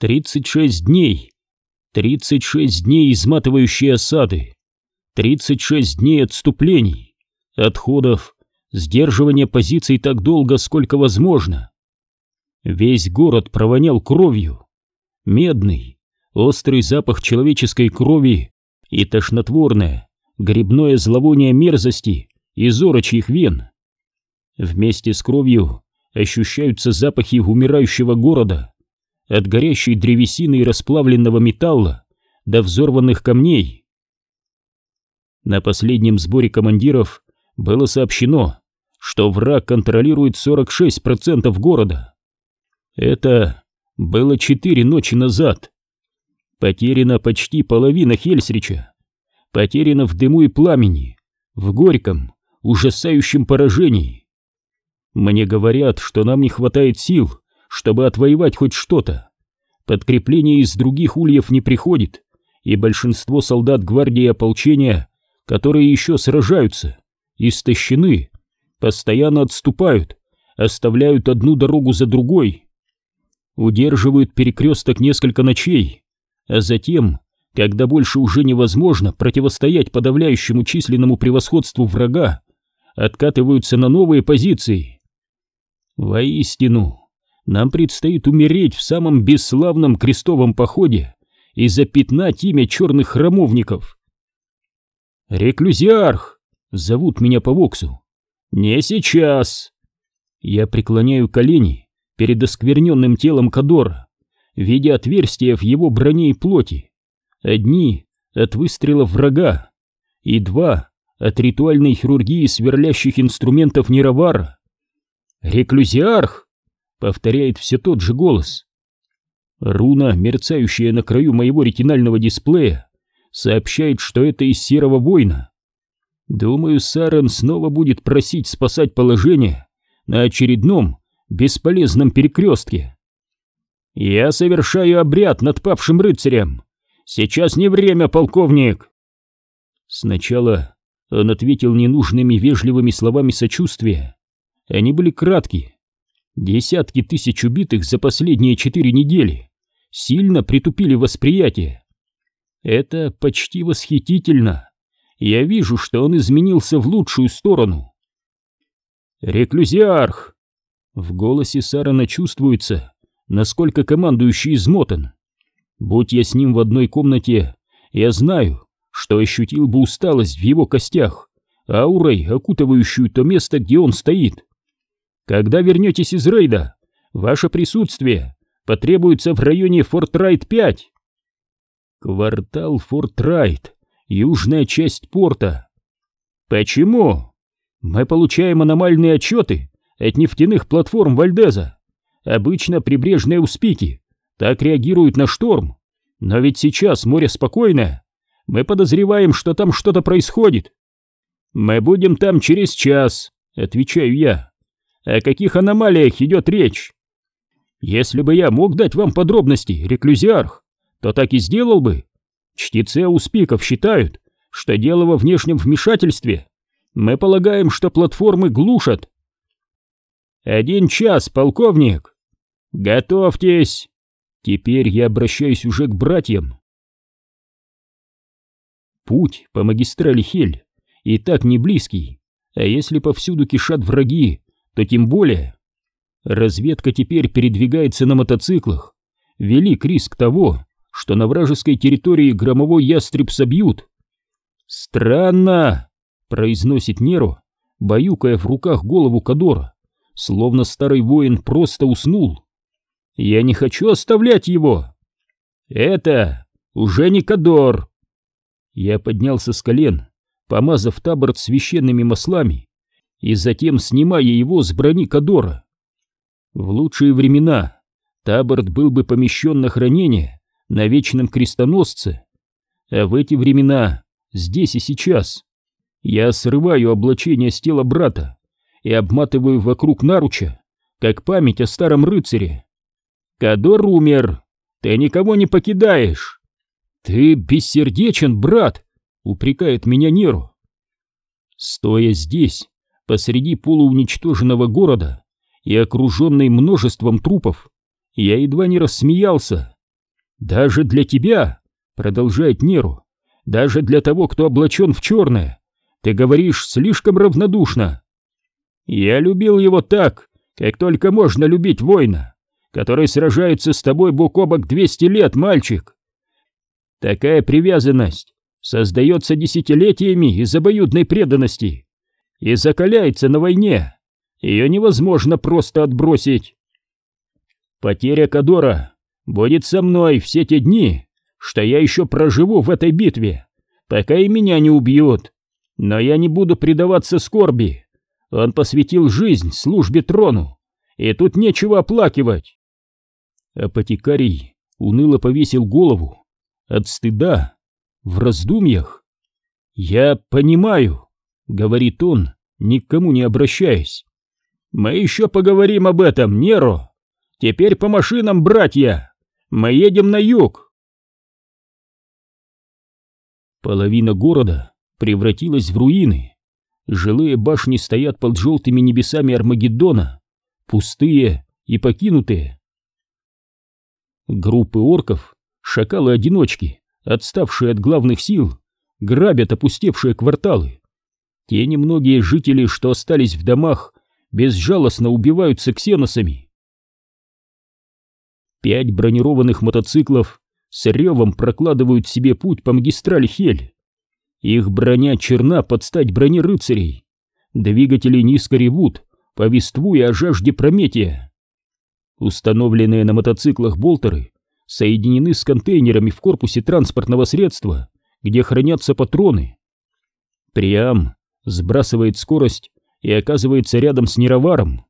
36 дней. 36 дней изматывающей осады. 36 дней отступлений, отходов, сдерживания позиций так долго, сколько возможно. Весь город провонял кровью. Медный, острый запах человеческой крови и тошнотворное, грибное зловоние мерзости из орочьих вен. Вместе с кровью ощущаются запахи умирающего города, от горящей древесины и расплавленного металла до взорванных камней. На последнем сборе командиров было сообщено, что враг контролирует 46% города. Это было четыре ночи назад. Потеряна почти половина Хельсрича. Потеряна в дыму и пламени, в горьком, ужасающем поражении. Мне говорят, что нам не хватает сил, чтобы отвоевать хоть что-то. Подкрепление из других ульев не приходит, и большинство солдат гвардии ополчения, которые еще сражаются, истощены, постоянно отступают, оставляют одну дорогу за другой, удерживают перекресток несколько ночей, а затем, когда больше уже невозможно противостоять подавляющему численному превосходству врага, откатываются на новые позиции. Воистину, нам предстоит умереть в самом бесславном крестовом походе и запятнать имя черных храмовников. «Реклюзиарх!» — зовут меня по воксу. «Не сейчас!» Я преклоняю колени перед оскверненным телом Кадора, видя отверстия в его броне и плоти. Одни от выстрела врага и два от ритуальной хирургии сверлящих инструментов Нировара. «Реклюзиарх!» — повторяет все тот же голос. Руна, мерцающая на краю моего ретинального дисплея, сообщает, что это из Серого Воина. Думаю, Сарен снова будет просить спасать положение на очередном бесполезном перекрестке. Я совершаю обряд над павшим рыцарем. Сейчас не время, полковник. Сначала он ответил ненужными вежливыми словами сочувствия. Они были краткие. Десятки тысяч убитых за последние четыре недели сильно притупили восприятие. Это почти восхитительно. Я вижу, что он изменился в лучшую сторону. «Реклюзиарх!» В голосе Сарана чувствуется, насколько командующий измотан. Будь я с ним в одной комнате, я знаю, что ощутил бы усталость в его костях, аурой, окутывающую то место, где он стоит. Когда вернетесь из рейда, ваше присутствие потребуется в районе Фортрайт-5. Квартал Фортрайт, южная часть порта. Почему? Мы получаем аномальные отчеты от нефтяных платформ Вальдеза. Обычно прибрежные успики так реагируют на шторм. Но ведь сейчас море спокойное. Мы подозреваем, что там что-то происходит. Мы будем там через час, отвечаю я. О каких аномалиях идет речь? Если бы я мог дать вам подробности, реклюзиарх, то так и сделал бы. Чтецы Ауспиков считают, что дело во внешнем вмешательстве. Мы полагаем, что платформы глушат. Один час, полковник. Готовьтесь. Теперь я обращаюсь уже к братьям. Путь по магистрали Хель и так не близкий, а если повсюду кишат враги, то тем более. Разведка теперь передвигается на мотоциклах. Велик риск того, что на вражеской территории громовой ястреб собьют. «Странно!» — произносит Неро, баюкая в руках голову Кадора, словно старый воин просто уснул. «Я не хочу оставлять его!» «Это уже не Кадор!» Я поднялся с колен, помазав таборт священными маслами и затем снимая его с брони Кадора. В лучшие времена Таборт был бы помещен на хранение на вечном крестоносце, а в эти времена, здесь и сейчас, я срываю облачение с тела брата и обматываю вокруг наруча, как память о старом рыцаре. Кадор умер, ты никого не покидаешь. Ты бессердечен, брат, упрекает меня Неру. Стоя здесь, посреди полууничтоженного города и окруженный множеством трупов, я едва не рассмеялся. Даже для тебя, продолжает Неру, даже для того, кто облачен в черное, ты говоришь слишком равнодушно. Я любил его так, как только можно любить воина, который сражается с тобой бок о бок 200 лет, мальчик. Такая привязанность создается десятилетиями из обоюдной преданности и закаляется на войне. Ее невозможно просто отбросить. Потеря Кадора будет со мной все те дни, что я еще проживу в этой битве, пока и меня не убьют. Но я не буду предаваться скорби. Он посвятил жизнь службе трону, и тут нечего оплакивать. Апотекарий уныло повесил голову от стыда в раздумьях. «Я понимаю», — говорит он, никому не обращаясь. «Мы еще поговорим об этом, Неро. Теперь по машинам, братья. Мы едем на юг». Половина города превратилась в руины. Жилые башни стоят под желтыми небесами Армагеддона, пустые и покинутые. Группы орков, шакалы-одиночки, отставшие от главных сил, грабят опустевшие кварталы. Те немногие жители, что остались в домах, безжалостно убиваются ксеносами. Пять бронированных мотоциклов с ревом прокладывают себе путь по магистрали Хель. Их броня черна под стать броне рыцарей. Двигатели низко ревут, повествуя о жажде Прометия. Установленные на мотоциклах болтеры соединены с контейнерами в корпусе транспортного средства, где хранятся патроны. Приам сбрасывает скорость и оказывается рядом с Нероваром.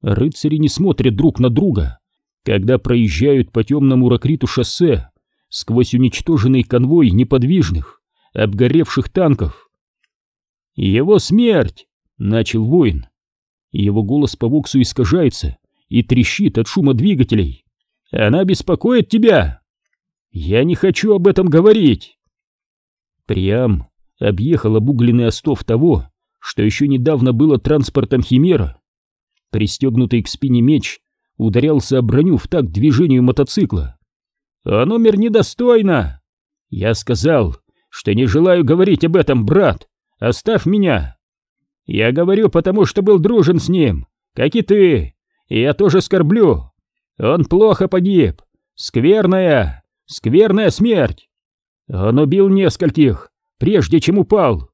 Рыцари не смотрят друг на друга, когда проезжают по темному ракриту шоссе сквозь уничтоженный конвой неподвижных, обгоревших танков. «Его смерть!» — начал воин. Его голос по воксу искажается и трещит от шума двигателей. Она беспокоит тебя? Я не хочу об этом говорить. Приам объехал обугленный остов того, что еще недавно было транспортом Химера. Пристегнутый к спине меч ударялся о броню в такт движению мотоцикла. «А номер недостойно!» Я сказал, что не желаю говорить об этом, брат. Оставь меня. Я говорю, потому что был дружен с ним, как и ты. И я тоже скорблю. Он плохо погиб. Скверная, скверная смерть. Он убил нескольких, прежде чем упал.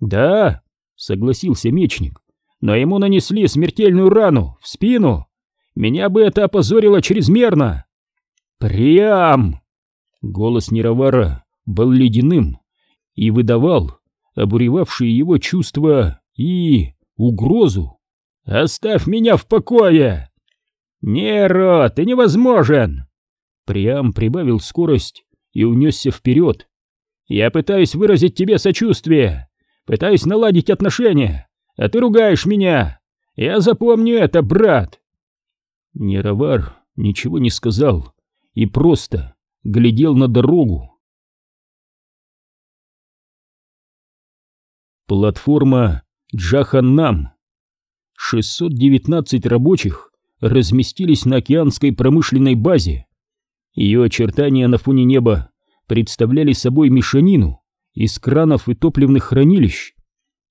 Да, согласился мечник, но ему нанесли смертельную рану в спину. Меня бы это опозорило чрезмерно. Прям! Голос Неровара был ледяным и выдавал обуревавшие его чувства и угрозу. «Оставь меня в покое!» «Неро, ты невозможен!» Приам прибавил скорость и унесся вперед. «Я пытаюсь выразить тебе сочувствие, пытаюсь наладить отношения, а ты ругаешь меня. Я запомню это, брат!» Неровар ничего не сказал и просто глядел на дорогу. Платформа Джаханнам. 619 рабочих разместились на океанской промышленной базе. Ее очертания на фоне неба представляли собой мешанину из кранов и топливных хранилищ,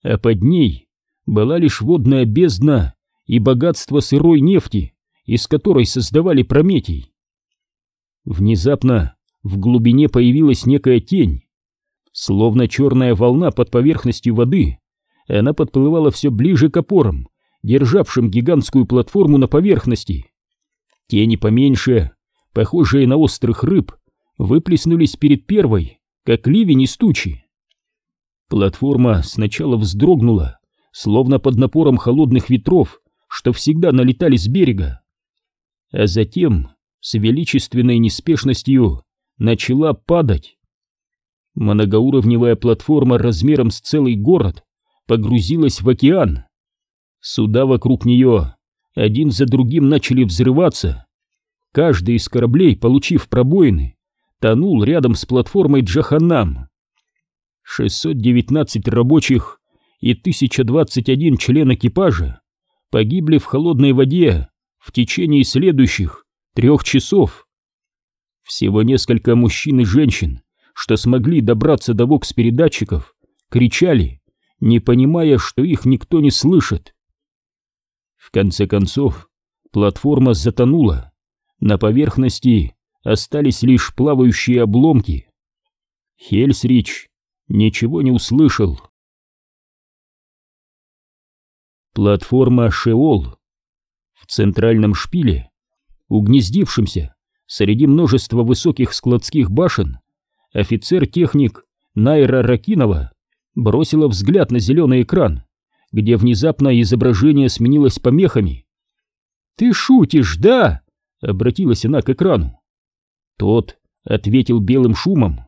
а под ней была лишь водная бездна и богатство сырой нефти, из которой создавали Прометий. Внезапно в глубине появилась некая тень. Словно черная волна под поверхностью воды, она подплывала все ближе к опорам, державшим гигантскую платформу на поверхности. Тени поменьше, похожие на острых рыб, выплеснулись перед первой, как ливень из тучи. Платформа сначала вздрогнула, словно под напором холодных ветров, что всегда налетали с берега. А затем с величественной неспешностью начала падать. Многоуровневая платформа размером с целый город погрузилась в океан. Суда вокруг нее один за другим начали взрываться. Каждый из кораблей, получив пробоины, тонул рядом с платформой Джаханнам. 619 рабочих и 1021 член экипажа погибли в холодной воде в течение следующих трех часов. Всего несколько мужчин и женщин, что смогли добраться до вокс-передатчиков, кричали, не понимая, что их никто не слышит. В конце концов, платформа затонула. На поверхности остались лишь плавающие обломки. Хельсрич ничего не услышал. Платформа Шеол. В центральном шпиле, угнездившемся среди множества высоких складских башен, офицер-техник Найра Ракинова бросила взгляд на зеленый экран, где внезапно изображение сменилось помехами. «Ты шутишь, да?» — обратилась она к экрану. Тот ответил белым шумом.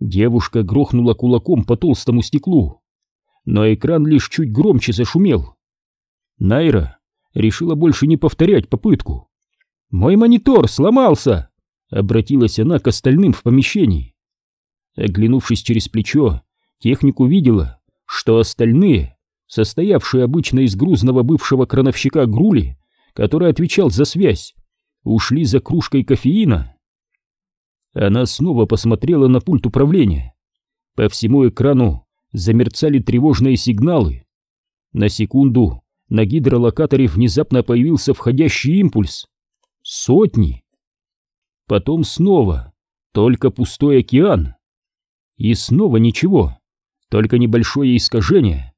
Девушка грохнула кулаком по толстому стеклу, но экран лишь чуть громче зашумел. Найра решила больше не повторять попытку. «Мой монитор сломался!» — обратилась она к остальным в помещении. Оглянувшись через плечо, техник увидела, что остальные, состоявшие обычно из грузного бывшего крановщика Грули, который отвечал за связь, ушли за кружкой кофеина. Она снова посмотрела на пульт управления. По всему экрану замерцали тревожные сигналы. На секунду на гидролокаторе внезапно появился входящий импульс. Сотни. Потом снова, только пустой океан. И снова ничего, только небольшое искажение.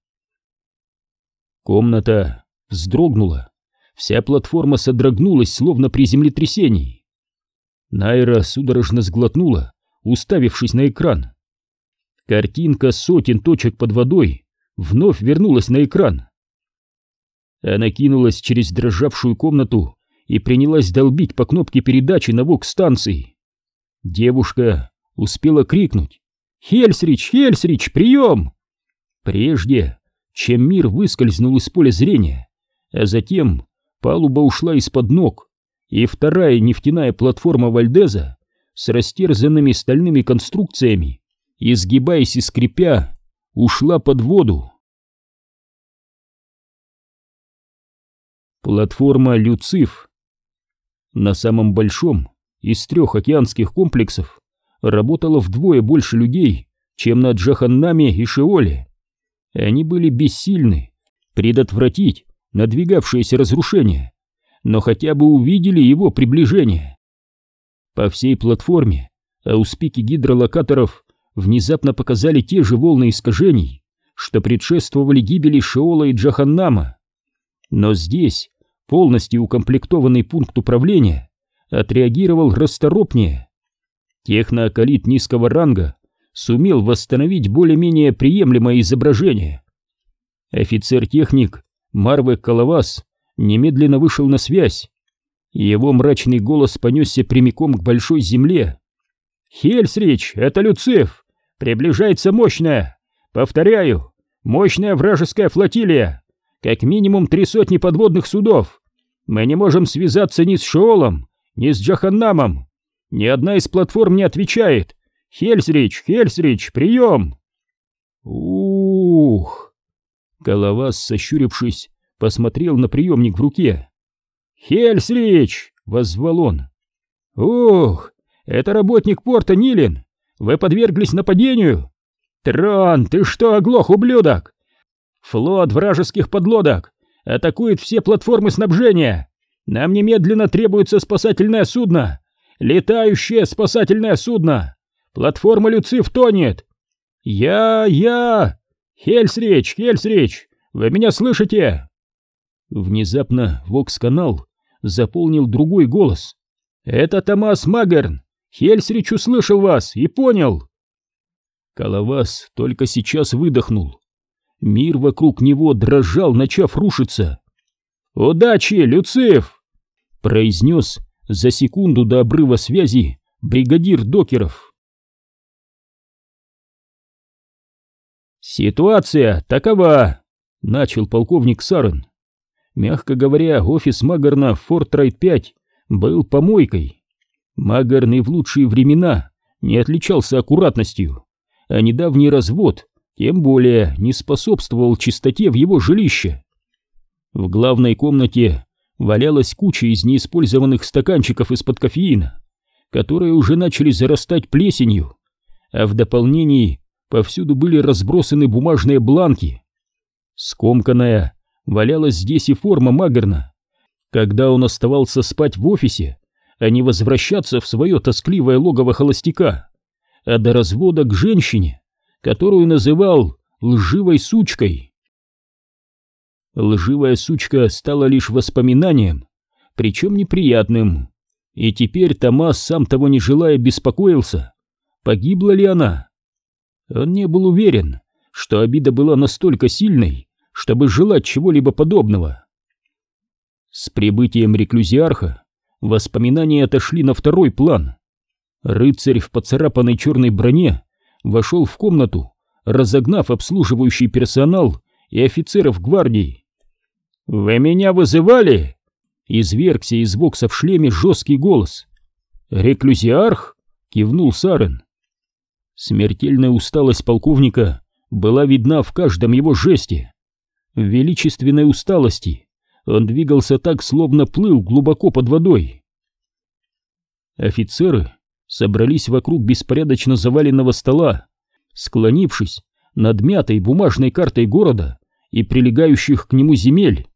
Комната вздрогнула, вся платформа содрогнулась, словно при землетрясении. Найра судорожно сглотнула, уставившись на экран. Картинка сотен точек под водой вновь вернулась на экран. Она кинулась через дрожавшую комнату и принялась долбить по кнопке передачи на вок-станции. Девушка успела крикнуть «Хельсрич! Хельсрич! Прием!» Прежде, чем мир выскользнул из поля зрения, а затем палуба ушла из-под ног, и вторая нефтяная платформа Вальдеза с растерзанными стальными конструкциями, изгибаясь и скрипя, ушла под воду. Платформа «Люциф». На самом большом из трех океанских комплексов работало вдвое больше людей, чем на Джаханнаме и Шеоле. Они были бессильны предотвратить надвигавшееся разрушение, но хотя бы увидели его приближение. По всей платформе ауспики гидролокаторов внезапно показали те же волны искажений, что предшествовали гибели Шеола и Джаханнама. Но здесь полностью укомплектованный пункт управления отреагировал расторопнее. Технооколит низкого ранга сумел восстановить более-менее приемлемое изображение. Офицер-техник Марвек Калавас немедленно вышел на связь. Его мрачный голос понесся прямиком к большой земле. «Хельсрич, это Люциф! Приближается мощная! Повторяю, мощная вражеская флотилия! как минимум три сотни подводных судов. Мы не можем связаться ни с Шиолом, ни с Джаханнамом. Ни одна из платформ не отвечает. Хельсрич, Хельсрич, прием!» «Ух!» Головас, сощурившись, посмотрел на приемник в руке. «Хельсрич!» — воззвал он. «Ух! Это работник порта Нилин! Вы подверглись нападению? Трон, ты что, оглох, ублюдок? Флот вражеских подлодок атакует все платформы снабжения. Нам немедленно требуется спасательное судно. Летающее спасательное судно. Платформа Люциф тонет. Я, я... Хельсрич, Хельсрич, вы меня слышите? Внезапно Вокс-канал заполнил другой голос. Это Томас Магерн. Хельсрич услышал вас и понял. Калавас только сейчас выдохнул. Мир вокруг него дрожал, начав рушиться. «Удачи, Люциф!» — произнес за секунду до обрыва связи бригадир докеров. «Ситуация такова!» — начал полковник Сарен. Мягко говоря, офис Магарна в Фортрайт-5 был помойкой. Магарн и в лучшие времена не отличался аккуратностью, а недавний развод тем более не способствовал чистоте в его жилище. В главной комнате валялась куча из неиспользованных стаканчиков из-под кофеина, которые уже начали зарастать плесенью, а в дополнении повсюду были разбросаны бумажные бланки. Скомканная валялась здесь и форма Магерна, когда он оставался спать в офисе, а не возвращаться в свое тоскливое логово холостяка, а до развода к женщине, которую называл лживой сучкой. Лживая сучка стала лишь воспоминанием, причем неприятным, и теперь Томас, сам того не желая, беспокоился, погибла ли она. Он не был уверен, что обида была настолько сильной, чтобы желать чего-либо подобного. С прибытием реклюзиарха воспоминания отошли на второй план. Рыцарь в поцарапанной черной броне вошел в комнату, разогнав обслуживающий персонал и офицеров гвардии. «Вы меня вызывали?» Извергся из бокса в шлеме жесткий голос. «Реклюзиарх?» — кивнул Сарен. Смертельная усталость полковника была видна в каждом его жесте. В величественной усталости он двигался так, словно плыл глубоко под водой. Офицеры собрались вокруг беспорядочно заваленного стола, склонившись над мятой бумажной картой города и прилегающих к нему земель.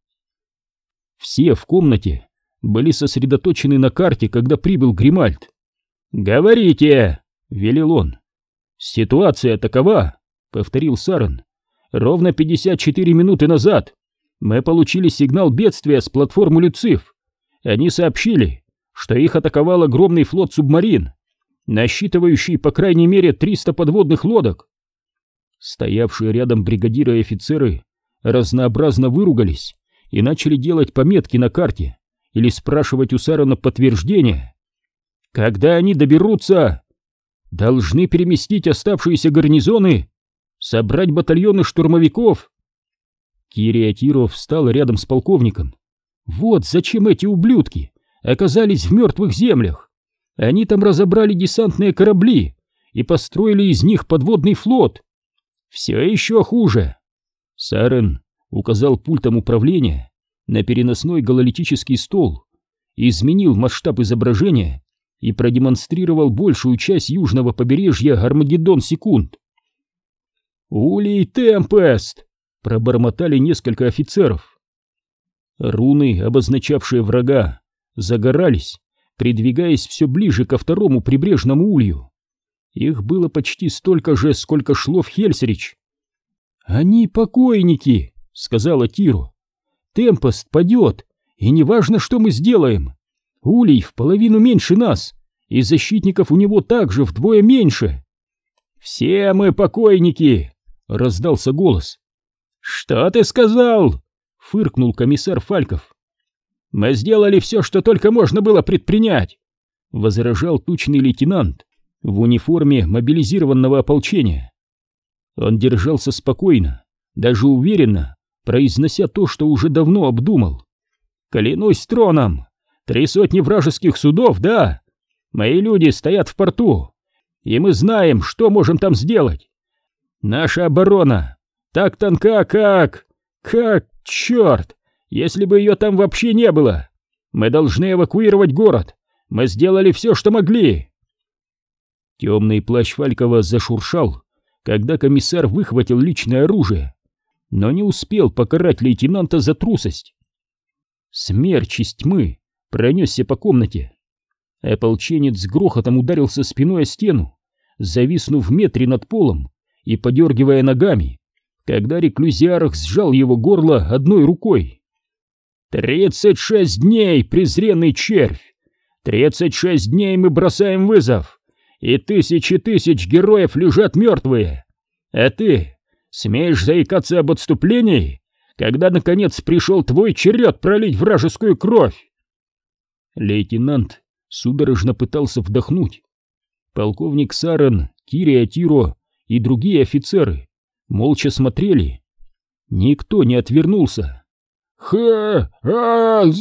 Все в комнате были сосредоточены на карте, когда прибыл Гримальд. «Говорите!» — велел он. «Ситуация такова», — повторил Сарен. «Ровно 54 минуты назад мы получили сигнал бедствия с платформы Люциф. Они сообщили, что их атаковал огромный флот субмарин, насчитывающий по крайней мере 300 подводных лодок. Стоявшие рядом бригадиры и офицеры разнообразно выругались и начали делать пометки на карте или спрашивать у Сарана подтверждение. Когда они доберутся, должны переместить оставшиеся гарнизоны, собрать батальоны штурмовиков Кирия Тиров встал рядом с полковником. «Вот зачем эти ублюдки оказались в мертвых землях. Они там разобрали десантные корабли и построили из них подводный флот. Все еще хуже». Сарен указал пультом управления на переносной гололитический стол, изменил масштаб изображения и продемонстрировал большую часть южного побережья Армагеддон секунд. «Улей Темпест!» пробормотали несколько офицеров. Руны, обозначавшие врага, загорались, придвигаясь все ближе ко второму прибрежному улью. Их было почти столько же, сколько шло в Хельсрич. «Они покойники», — сказала Тиру. «Темпост падет, и неважно, что мы сделаем. Улей в половину меньше нас, и защитников у него также вдвое меньше». «Все мы покойники», — раздался голос. «Что ты сказал?» — фыркнул комиссар Фальков. «Мы сделали все, что только можно было предпринять», — возражал тучный лейтенант в униформе мобилизированного ополчения. Он держался спокойно, даже уверенно, произнося то, что уже давно обдумал. «Клянусь троном! Три сотни вражеских судов, да! Мои люди стоят в порту, и мы знаем, что можем там сделать. Наша оборона так тонка, как... Как... Черт! Если бы ее там вообще не было! Мы должны эвакуировать город! Мы сделали все, что могли!» Темный плащ Фалькова зашуршал, когда комиссар выхватил личное оружие, но не успел покарать лейтенанта за трусость. Смерч из тьмы пронесся по комнате. Ополченец с грохотом ударился спиной о стену, зависнув в метре над полом и подергивая ногами, когда реклюзиарх сжал его горло одной рукой. «Тридцать шесть дней, презренный червь! Тридцать шесть дней мы бросаем вызов, и тысячи тысяч героев лежат мертвые! А ты смеешь заикаться об отступлении, когда, наконец, пришел твой черед пролить вражескую кровь?» Лейтенант судорожно пытался вдохнуть. Полковник Сарен, Кири Атиро и другие офицеры молча смотрели. Никто не отвернулся. «Ха-а-з!»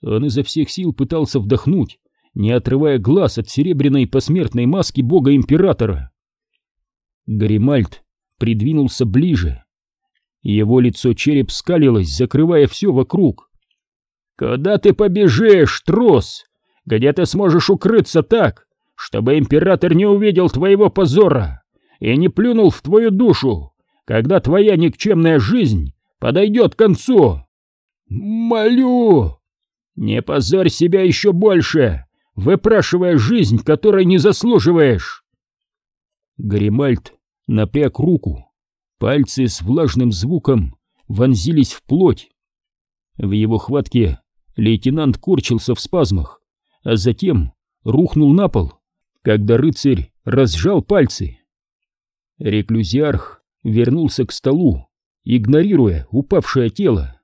Он изо всех сил пытался вдохнуть, не отрывая глаз от серебряной посмертной маски бога-императора. Гримальд придвинулся ближе. Его лицо-череп скалилось, закрывая все вокруг. «Куда ты побежишь, трос? где ты сможешь укрыться так, чтобы император не увидел твоего позора и не плюнул в твою душу, когда твоя никчемная жизнь подойдет к концу. Молю, не позорь себя еще больше, выпрашивая жизнь, которой не заслуживаешь. Гримальд напряг руку, пальцы с влажным звуком вонзились в плоть. В его хватке лейтенант корчился в спазмах, а затем рухнул на пол, когда рыцарь разжал пальцы. Реклюзиарх вернулся к столу, игнорируя упавшее тело.